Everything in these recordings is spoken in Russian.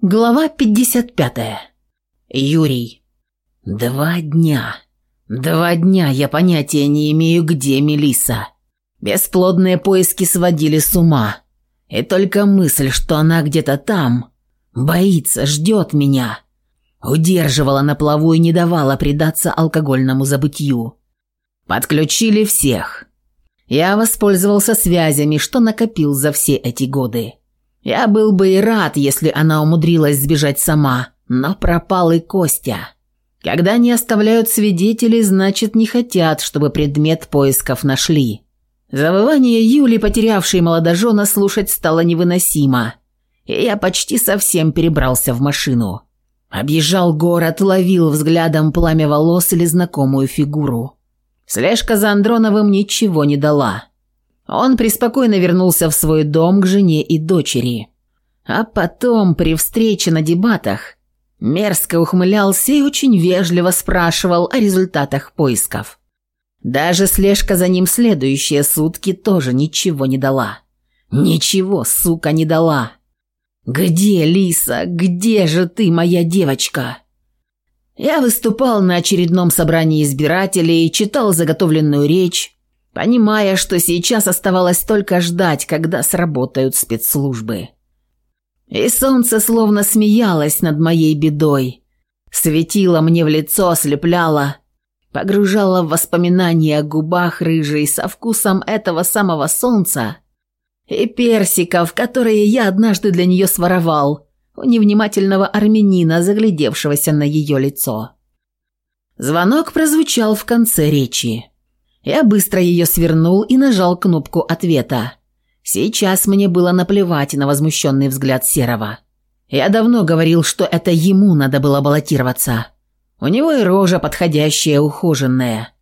Глава 55. Юрий. Два дня. Два дня я понятия не имею, где Мелиса. Бесплодные поиски сводили с ума. И только мысль, что она где-то там, боится, ждет меня, удерживала на плаву и не давала предаться алкогольному забытью. Подключили всех. Я воспользовался связями, что накопил за все эти годы. Я был бы и рад, если она умудрилась сбежать сама, но пропал и Костя. Когда не оставляют свидетелей, значит, не хотят, чтобы предмет поисков нашли. Завывание Юли, потерявшей молодожена, слушать стало невыносимо. И я почти совсем перебрался в машину. Объезжал город, ловил взглядом пламя волос или знакомую фигуру. Слежка за Андроновым ничего не дала. Он преспокойно вернулся в свой дом к жене и дочери. А потом, при встрече на дебатах, мерзко ухмылялся и очень вежливо спрашивал о результатах поисков. Даже слежка за ним следующие сутки тоже ничего не дала. Ничего, сука, не дала. «Где, Лиса? Где же ты, моя девочка?» Я выступал на очередном собрании избирателей, читал заготовленную речь, понимая, что сейчас оставалось только ждать, когда сработают спецслужбы. И солнце словно смеялось над моей бедой, светило мне в лицо, ослепляло, погружало в воспоминания о губах рыжей со вкусом этого самого солнца и персиков, которые я однажды для нее своровал у невнимательного армянина, заглядевшегося на ее лицо. Звонок прозвучал в конце речи. Я быстро ее свернул и нажал кнопку ответа. Сейчас мне было наплевать на возмущенный взгляд Серого. Я давно говорил, что это ему надо было баллотироваться. У него и рожа подходящая, ухоженная.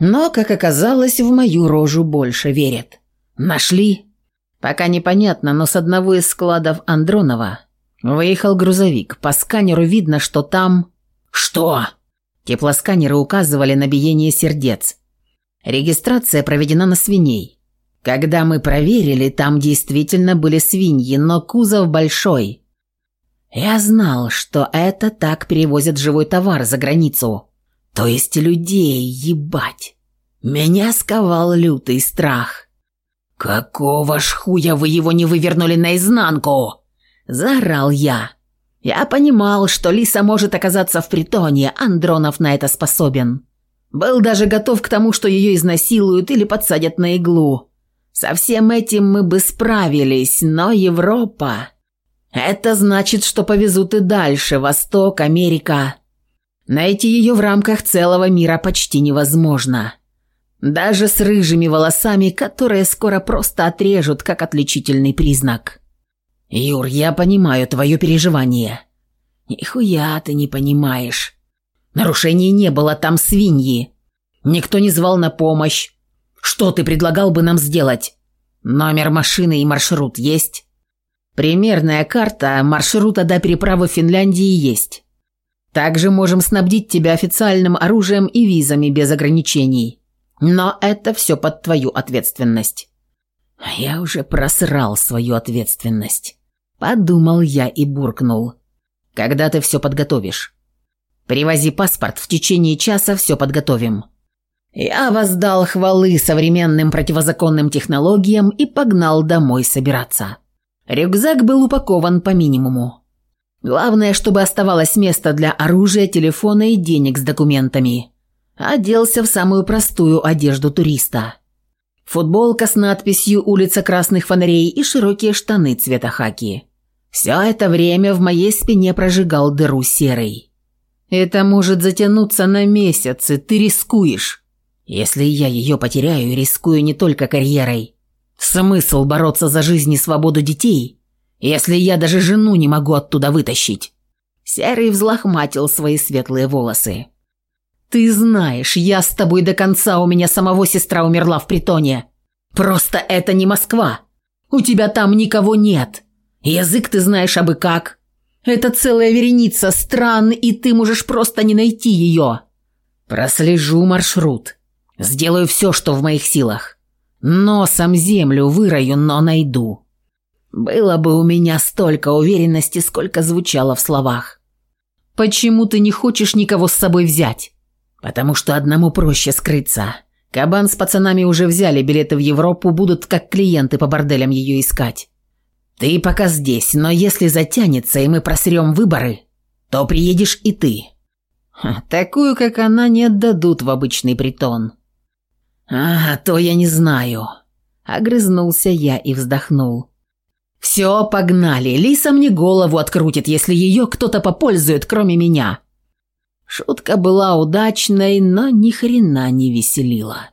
Но, как оказалось, в мою рожу больше верят. Нашли? Пока непонятно, но с одного из складов Андронова выехал грузовик. По сканеру видно, что там... Что? Теплосканеры указывали на биение сердец. Регистрация проведена на свиней. Когда мы проверили, там действительно были свиньи, но кузов большой. Я знал, что это так перевозят живой товар за границу. То есть людей, ебать. Меня сковал лютый страх. «Какого ж хуя вы его не вывернули наизнанку?» – заорал я. Я понимал, что Лиса может оказаться в притоне, а Андронов на это способен. Был даже готов к тому, что ее изнасилуют или подсадят на иглу. Со всем этим мы бы справились, но Европа... Это значит, что повезут и дальше, Восток, Америка. Найти ее в рамках целого мира почти невозможно. Даже с рыжими волосами, которые скоро просто отрежут, как отличительный признак. Юр, я понимаю твое переживание. Нихуя ты не понимаешь. Нарушений не было, там свиньи. Никто не звал на помощь. Что ты предлагал бы нам сделать? Номер машины и маршрут есть? Примерная карта маршрута до переправы Финляндии есть. Также можем снабдить тебя официальным оружием и визами без ограничений. Но это все под твою ответственность. Я уже просрал свою ответственность. Подумал я и буркнул. Когда ты все подготовишь? Привози паспорт, в течение часа все подготовим». Я воздал хвалы современным противозаконным технологиям и погнал домой собираться. Рюкзак был упакован по минимуму. Главное, чтобы оставалось место для оружия, телефона и денег с документами. Оделся в самую простую одежду туриста. Футболка с надписью «Улица красных фонарей» и широкие штаны цвета хаки. Все это время в моей спине прожигал дыру серый. Это может затянуться на месяцы, ты рискуешь. Если я ее потеряю, рискую не только карьерой. Смысл бороться за жизнь и свободу детей, если я даже жену не могу оттуда вытащить?» Серый взлохматил свои светлые волосы. «Ты знаешь, я с тобой до конца, у меня самого сестра умерла в притоне. Просто это не Москва. У тебя там никого нет. Язык ты знаешь абы как. Это целая вереница стран, и ты можешь просто не найти ее. Прослежу маршрут. Сделаю все, что в моих силах. Носом землю вырою, но найду. Было бы у меня столько уверенности, сколько звучало в словах. Почему ты не хочешь никого с собой взять? Потому что одному проще скрыться. Кабан с пацанами уже взяли билеты в Европу, будут как клиенты по борделям ее искать. Ты пока здесь, но если затянется и мы просрем выборы, то приедешь и ты. Такую, как она, не отдадут в обычный притон. А, то я не знаю. Огрызнулся я и вздохнул. Все, погнали. Лиса мне голову открутит, если ее кто-то попользует, кроме меня. Шутка была удачной, но ни хрена не веселила.